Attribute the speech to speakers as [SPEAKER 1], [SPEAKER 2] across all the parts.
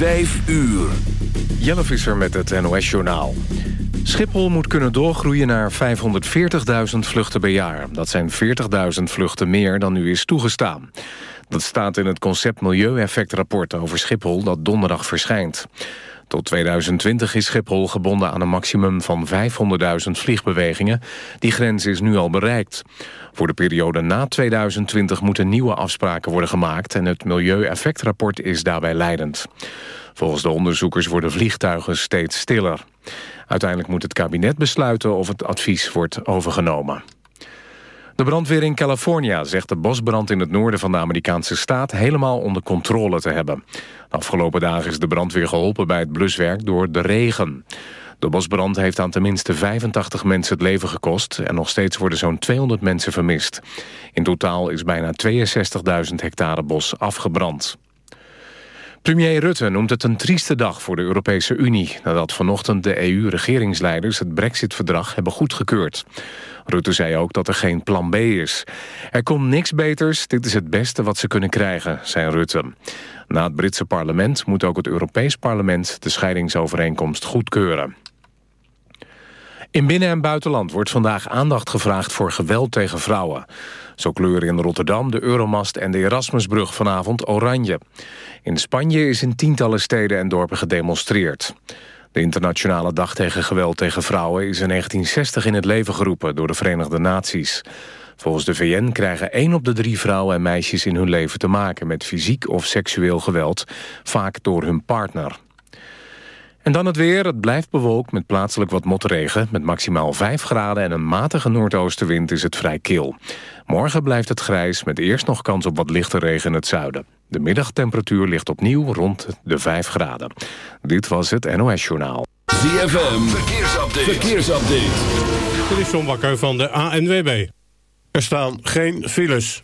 [SPEAKER 1] Vijf uur.
[SPEAKER 2] Jelle Visser met het NOS-journaal. Schiphol moet kunnen doorgroeien naar 540.000 vluchten per jaar. Dat zijn 40.000 vluchten meer dan nu is toegestaan. Dat staat in het concept Milieueffectrapport over Schiphol... dat donderdag verschijnt. Tot 2020 is Schiphol gebonden aan een maximum van 500.000 vliegbewegingen. Die grens is nu al bereikt. Voor de periode na 2020 moeten nieuwe afspraken worden gemaakt... en het Milieueffectrapport is daarbij leidend. Volgens de onderzoekers worden vliegtuigen steeds stiller. Uiteindelijk moet het kabinet besluiten of het advies wordt overgenomen. De brandweer in California zegt de bosbrand in het noorden van de Amerikaanse staat helemaal onder controle te hebben. De afgelopen dagen is de brandweer geholpen bij het bluswerk door de regen. De bosbrand heeft aan tenminste 85 mensen het leven gekost... en nog steeds worden zo'n 200 mensen vermist. In totaal is bijna 62.000 hectare bos afgebrand. Premier Rutte noemt het een trieste dag voor de Europese Unie... nadat vanochtend de EU-regeringsleiders het brexit-verdrag hebben goedgekeurd. Rutte zei ook dat er geen plan B is. Er komt niks beters, dit is het beste wat ze kunnen krijgen, zei Rutte. Na het Britse parlement moet ook het Europees parlement... de scheidingsovereenkomst goedkeuren. In binnen- en buitenland wordt vandaag aandacht gevraagd voor geweld tegen vrouwen. Zo kleuren in Rotterdam de Euromast en de Erasmusbrug vanavond oranje. In Spanje is in tientallen steden en dorpen gedemonstreerd. De Internationale Dag tegen Geweld tegen Vrouwen is in 1960 in het leven geroepen door de Verenigde Naties. Volgens de VN krijgen één op de drie vrouwen en meisjes in hun leven te maken met fysiek of seksueel geweld, vaak door hun partner. En dan het weer. Het blijft bewolkt met plaatselijk wat motregen. Met maximaal 5 graden en een matige noordoostenwind is het vrij kil. Morgen blijft het grijs met eerst nog kans op wat lichte regen in het zuiden. De middagtemperatuur ligt opnieuw rond de 5 graden. Dit was het NOS Journaal.
[SPEAKER 1] ZFM, verkeersupdate. verkeersupdate.
[SPEAKER 3] Dit is John Bakker van de ANWB. Er staan geen files.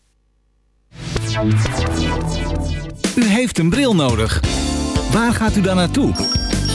[SPEAKER 4] U heeft een bril nodig. Waar gaat u dan naartoe?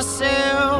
[SPEAKER 1] myself.